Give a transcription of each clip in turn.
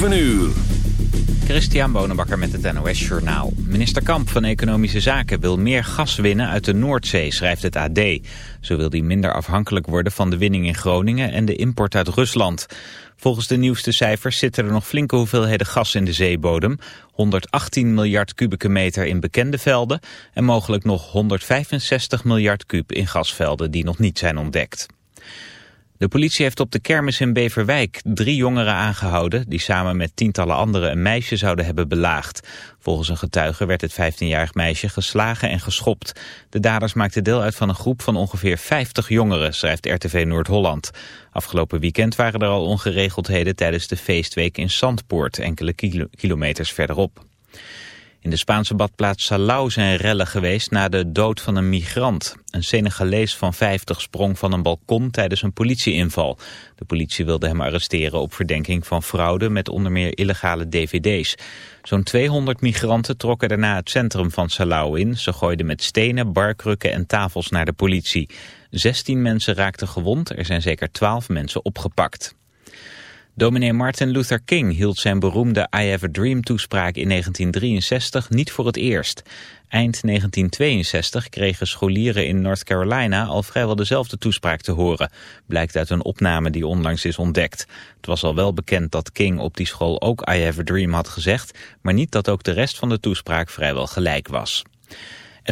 7 uur. Christian Bonenbakker met het NOS Journaal. Minister Kamp van Economische Zaken wil meer gas winnen uit de Noordzee, schrijft het AD. Zo wil hij minder afhankelijk worden van de winning in Groningen en de import uit Rusland. Volgens de nieuwste cijfers zitten er nog flinke hoeveelheden gas in de zeebodem. 118 miljard kubieke meter in bekende velden en mogelijk nog 165 miljard kub in gasvelden die nog niet zijn ontdekt. De politie heeft op de kermis in Beverwijk drie jongeren aangehouden... die samen met tientallen anderen een meisje zouden hebben belaagd. Volgens een getuige werd het 15-jarig meisje geslagen en geschopt. De daders maakten deel uit van een groep van ongeveer 50 jongeren, schrijft RTV Noord-Holland. Afgelopen weekend waren er al ongeregeldheden tijdens de feestweek in Zandpoort, enkele kilometers verderop. In de Spaanse badplaats Salau zijn rellen geweest na de dood van een migrant. Een Senegalees van 50 sprong van een balkon tijdens een politieinval. De politie wilde hem arresteren op verdenking van fraude met onder meer illegale dvd's. Zo'n 200 migranten trokken daarna het centrum van Salau in. Ze gooiden met stenen, barkrukken en tafels naar de politie. 16 mensen raakten gewond, er zijn zeker 12 mensen opgepakt. Dominee Martin Luther King hield zijn beroemde I Have a Dream toespraak in 1963 niet voor het eerst. Eind 1962 kregen scholieren in North Carolina al vrijwel dezelfde toespraak te horen. Blijkt uit een opname die onlangs is ontdekt. Het was al wel bekend dat King op die school ook I Have a Dream had gezegd, maar niet dat ook de rest van de toespraak vrijwel gelijk was.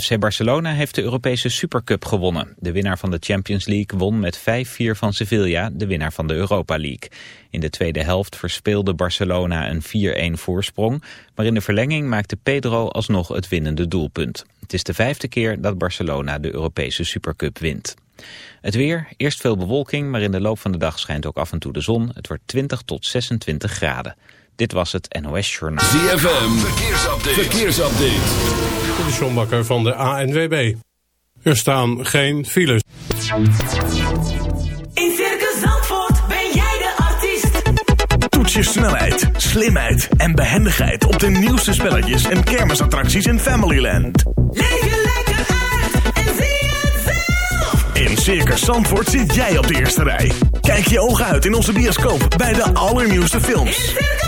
FC Barcelona heeft de Europese Supercup gewonnen. De winnaar van de Champions League won met 5-4 van Sevilla, de winnaar van de Europa League. In de tweede helft verspeelde Barcelona een 4-1 voorsprong, maar in de verlenging maakte Pedro alsnog het winnende doelpunt. Het is de vijfde keer dat Barcelona de Europese Supercup wint. Het weer, eerst veel bewolking, maar in de loop van de dag schijnt ook af en toe de zon. Het wordt 20 tot 26 graden. Dit was het NOS Journaal. ZFM, verkeersupdate. verkeersupdate. De Sjombakker van de ANWB. Er staan geen files. In Circus Zandvoort ben jij de artiest. Toets je snelheid, slimheid en behendigheid op de nieuwste spelletjes en kermisattracties in Familyland. Leef je lekker uit en zie het zelf. In Circus Zandvoort zit jij op de eerste rij. Kijk je ogen uit in onze bioscoop bij de allernieuwste films. In Circus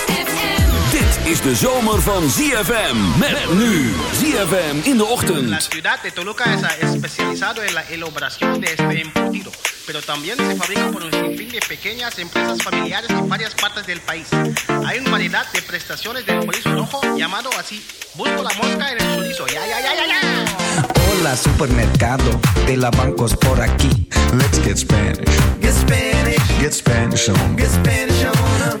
Is de zomer van ZFM. Met nu ZFM in de La ochtend. ciudad de Toluca es especializado en la elaboración de este embutido, pero también se fabrica por un sinfín de pequeñas empresas familiares en varias partes del país. Hay una variedad de prestaciones del chorizo rojo llamado así. Busco la mosca en el chorizo. Ya, ya, ya, ya, ya. Hola supermercado de la bancos por aquí. Let's get Spanish. Get Spanish, Get Spanish on. get Spanish on.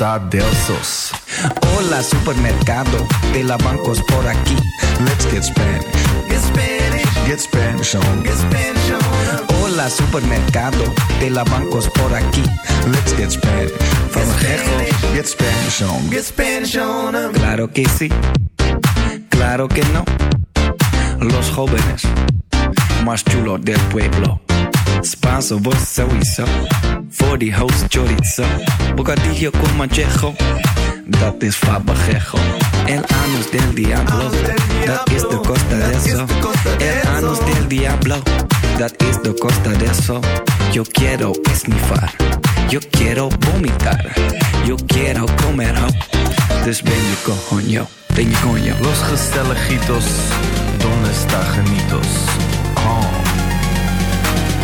Costa del Sos. Hola supermercado de la bancos por aquí. Let's get Spanish. Get Spanish, Get Spanish on. get Spanish on. Hola supermercado de la bancos por aquí. Let's get Spanish. Van Gego, Get Spanish on. Get Spanish on. claro que sí, claro que no. Los jóvenes más chulos del pueblo. Spaanse worst sowieso. Voor die host chorizo. Bocadillo con manchejo. Dat is fabajejo. El anus del diablo. Dat is de costa de eso. El anus del diablo. Dat is de costa de eso. Yo quiero esnifar. Yo quiero vomitar. Yo quiero comer ho. Dus ben je coño. Ben je coño. Los gezelligitos, donde está genitos? Oh.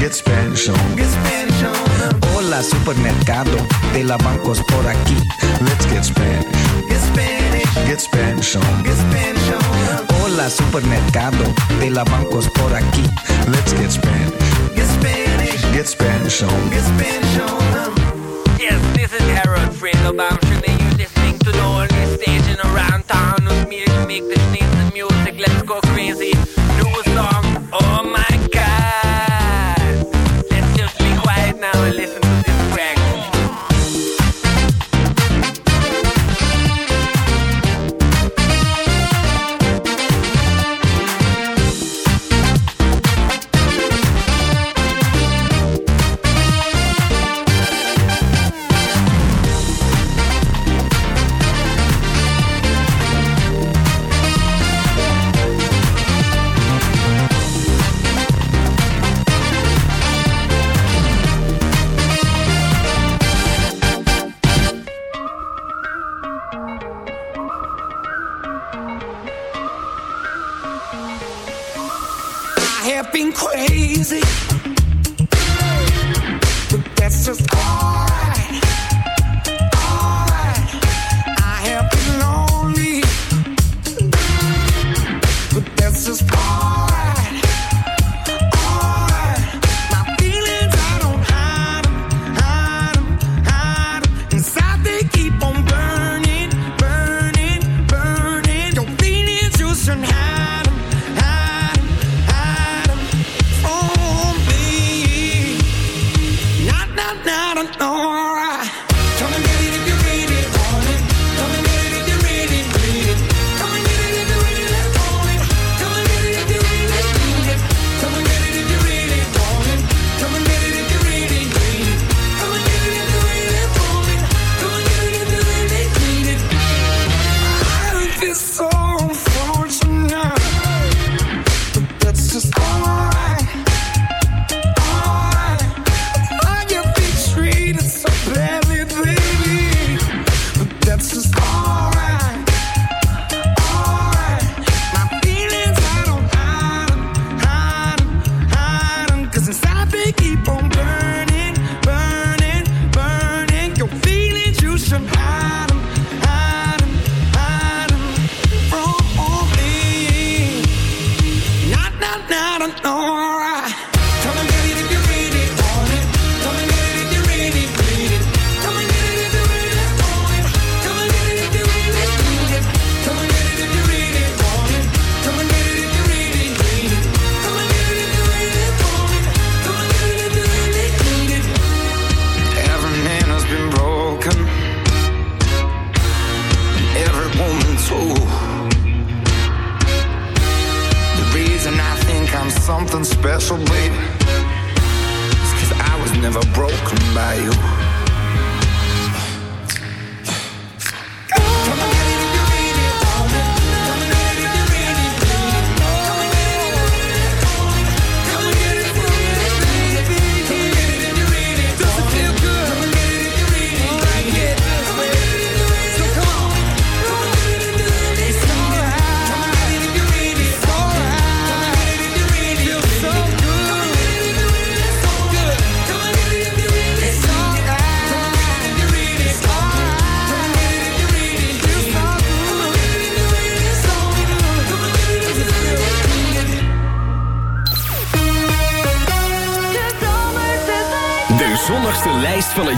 Get Spanish on. Get Spanish on. Hola supermercado, de la bancos por aquí. Let's get Spanish. Get Spanish. Get Spanish on. Get Spanish on. Hola supermercado, de la bancos por aquí. Let's get Spanish. Get Spanish. Get Spanish on. Get Spanish on. Yes, this is Harold Fredo Bamshin and you're listening to the only station around town with me to make the sneeze listen to this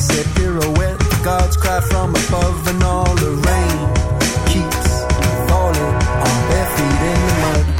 Said pirouette. God's cry from above, and all the rain keeps falling on bare feet in the mud.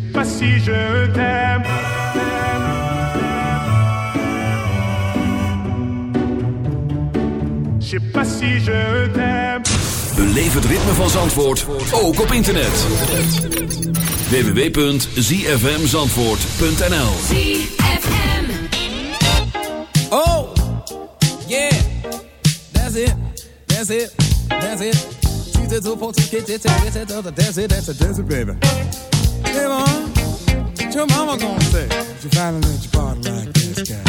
sais pas si je t'aime. Je sais pas si je t'aime. Het ritme van Zandvoort ook op internet. www.zfmzandvoort.nl Oh, yeah, that's it, that's it, that's it. Baby. Hey, your mama gonna say? If you finally let your bottle like this guy.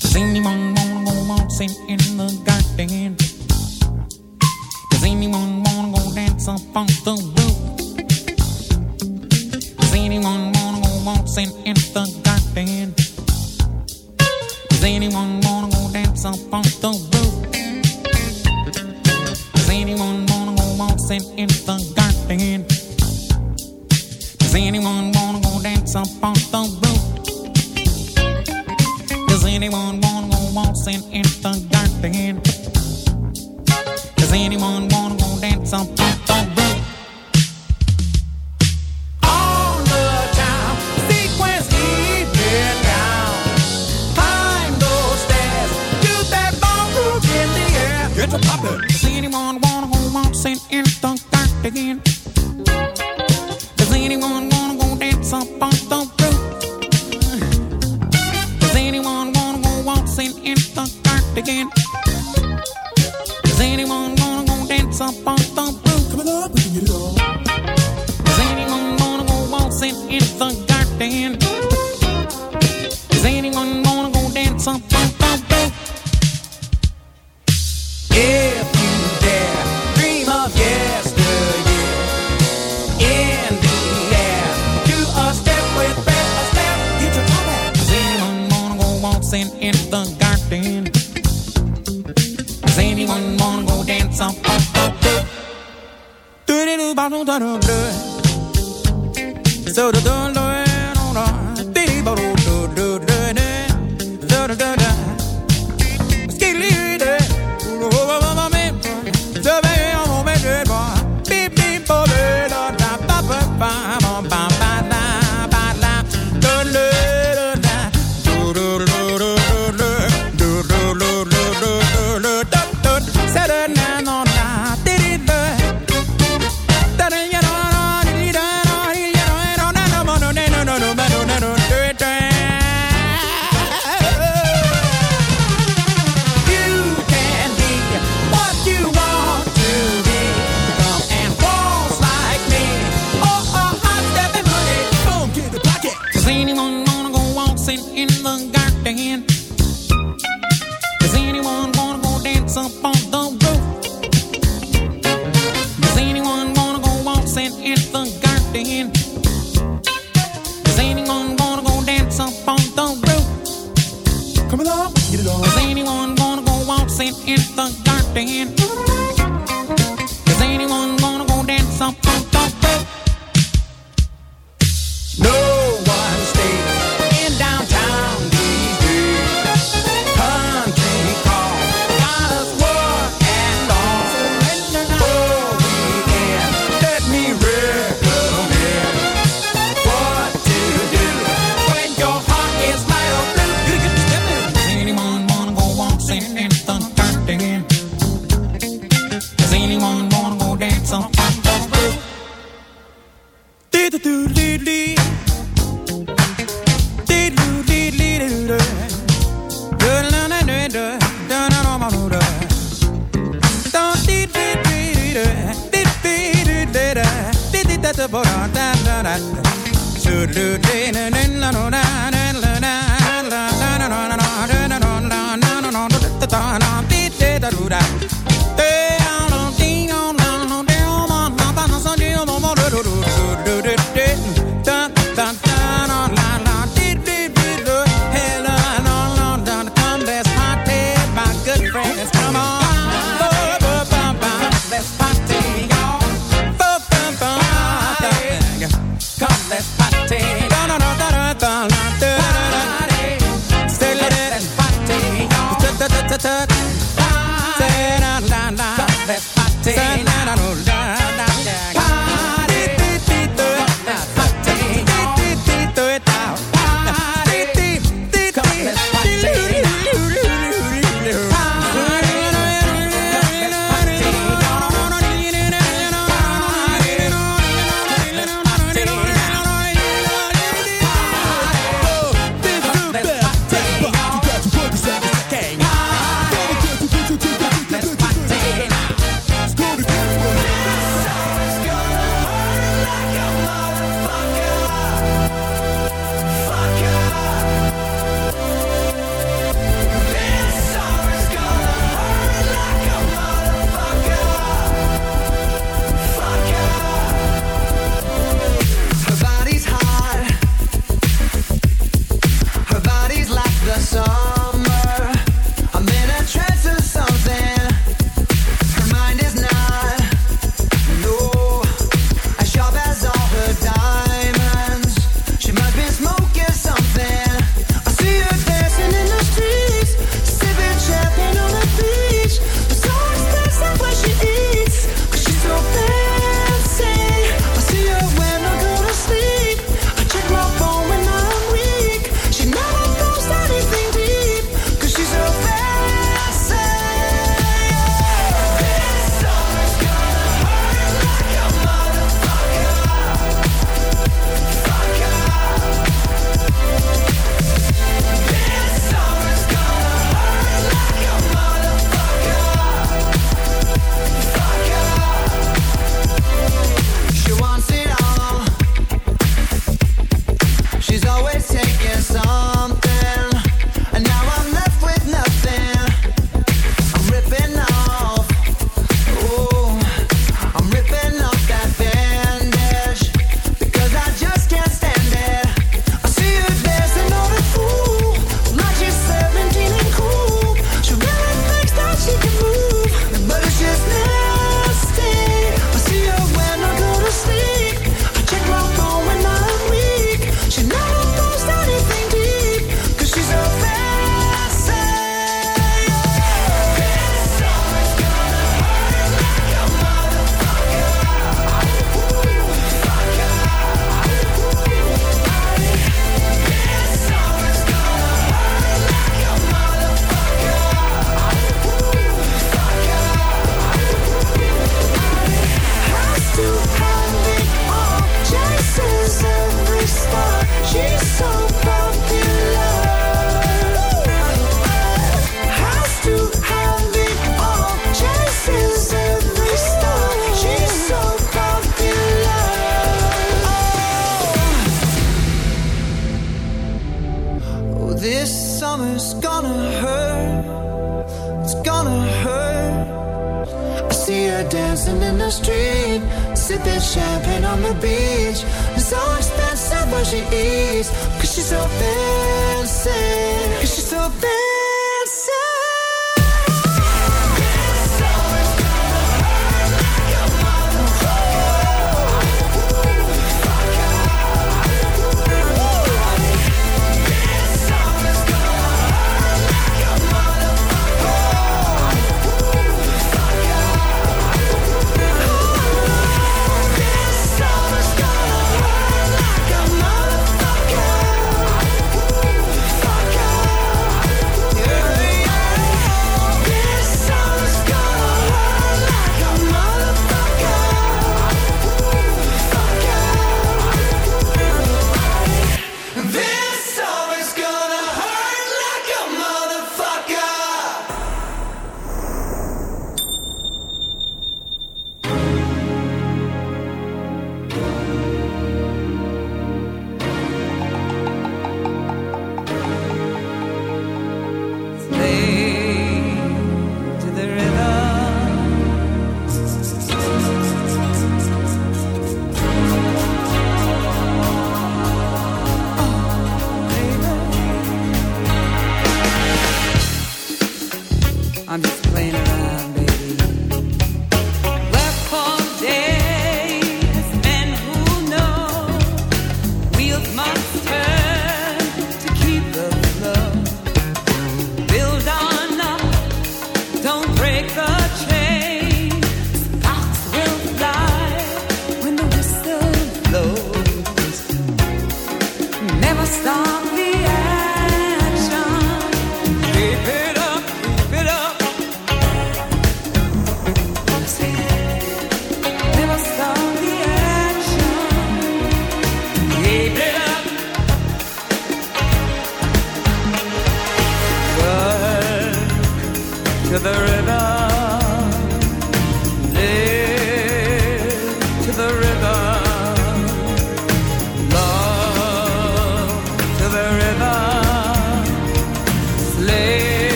Does anyone wanna go in the garden? Does anyone wanna go? in the garden. Is anyone gonna go dance up on the roof? If you dare, dream of yesteryear. In the air, do a step with bare a step. Get your back. Is anyone gonna go waltzing in the garden? Is anyone gonna go dance up on up, roof? Do do do ba do. So don't, don't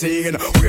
scene.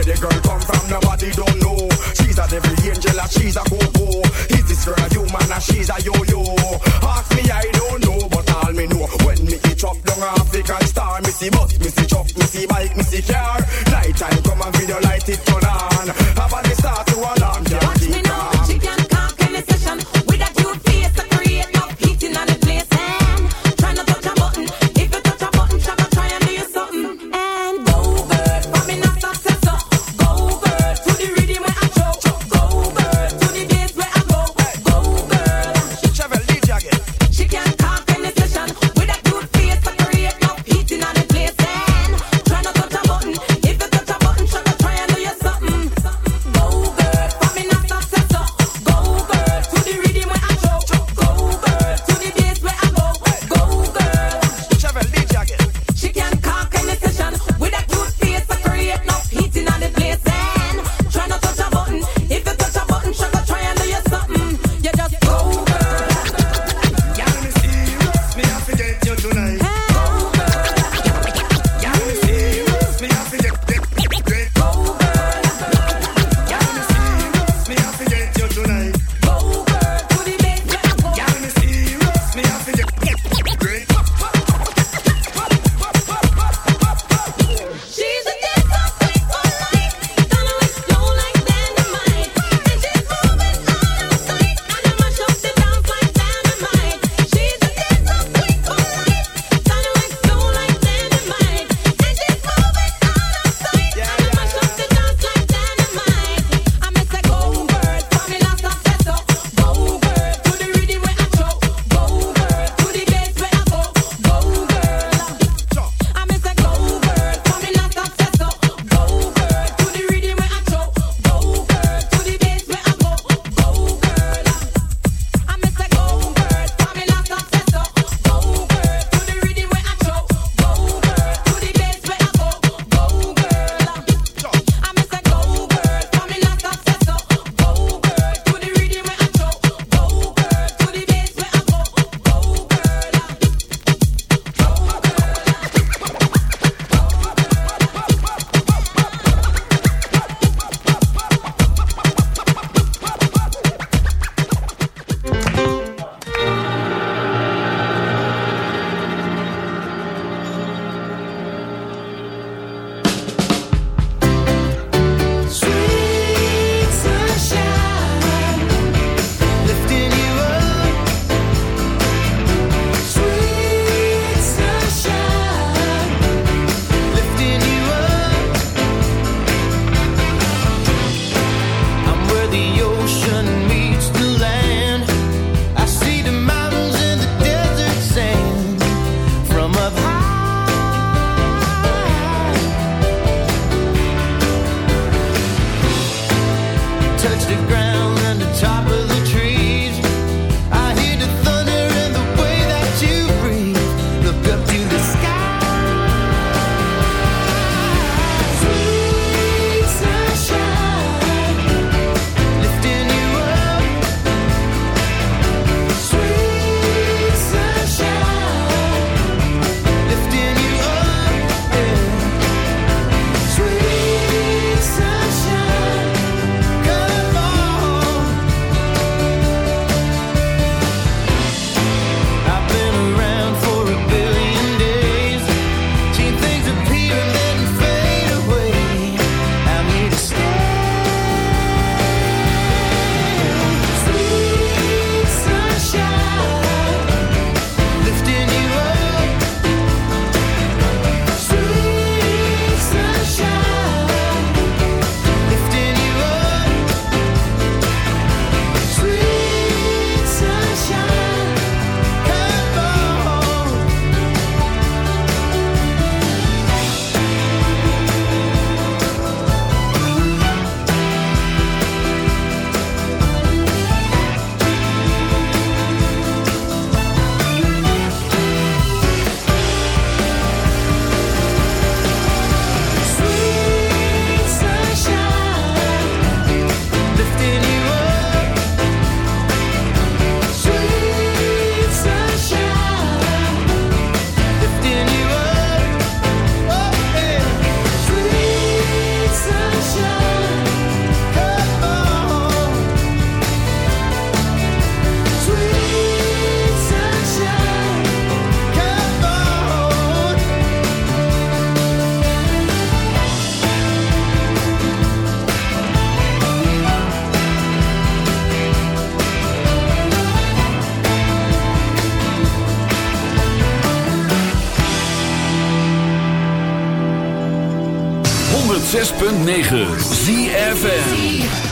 106.9 ZFM.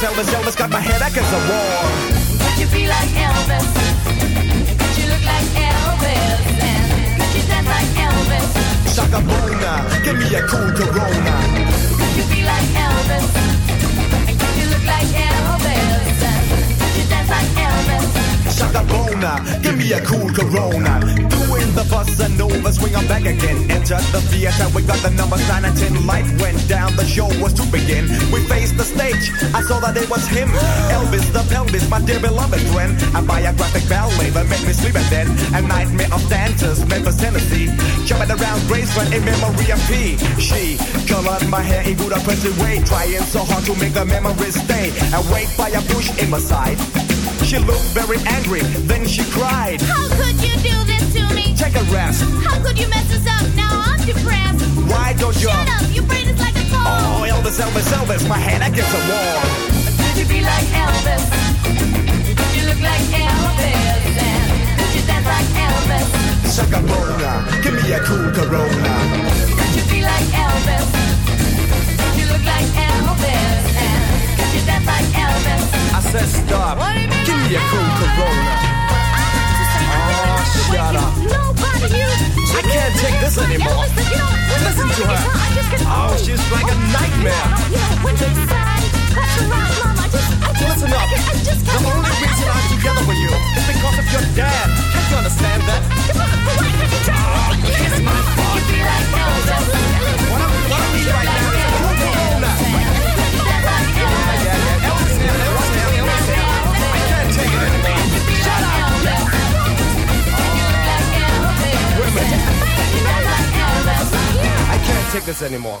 Elvis, Elvis, Elvis got my head against the wall. Could you be like Elvis? Could you look like Elvis? And could you dance like Elvis? Shaka Bona, give me a cool Corona. Could you be like Elvis? And could you look like Elvis? And could you dance like Elvis? Shaka Bona, give me a cool Corona. Doing the bus and over, swing on back again. Enter the theater, we got the numbers 9 and 10. Light went down, the show was to begin. We the stage, I saw that it was him. Elvis the pelvis, my dear beloved friend. A biographic ballet that made me sleep and then a nightmare of dancers, Memphis, Tennessee. Jumping around Graceland in memory of P. She colored my hair in good oppressive way, trying so hard to make the memories stay. And wait by a bush in my side. She looked very angry, then she cried. How could you do this to me? Take a rest. How could you mess us up? Now I'm depressed. Why don't you? Shut up, your Elvis, Elvis, Elvis, my head against the wall. Could you be like Elvis? Could you look like Elvis? And could you dance like Elvis? Shaka give me a cool Corona. Could you be like Elvis? Could you look like Elvis? And could you dance like Elvis? I said stop. What do you mean Give me a cool Elvis? Corona. Oh, shut up. Nobody you. I can't take this anymore. Listen to her. Oh, she's like a nightmare. Listen up. The only reason I'm together with you is because of your dad. Can't you understand that? Oh, kiss my fucking right now. What are we right now? Take this anymore.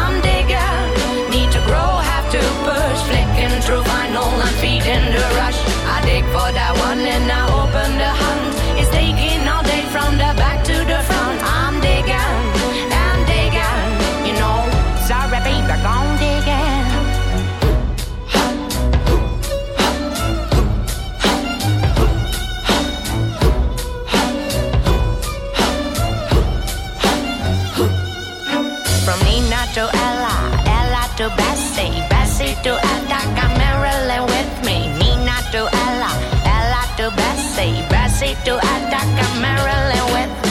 sexy to attack a Marilyn with.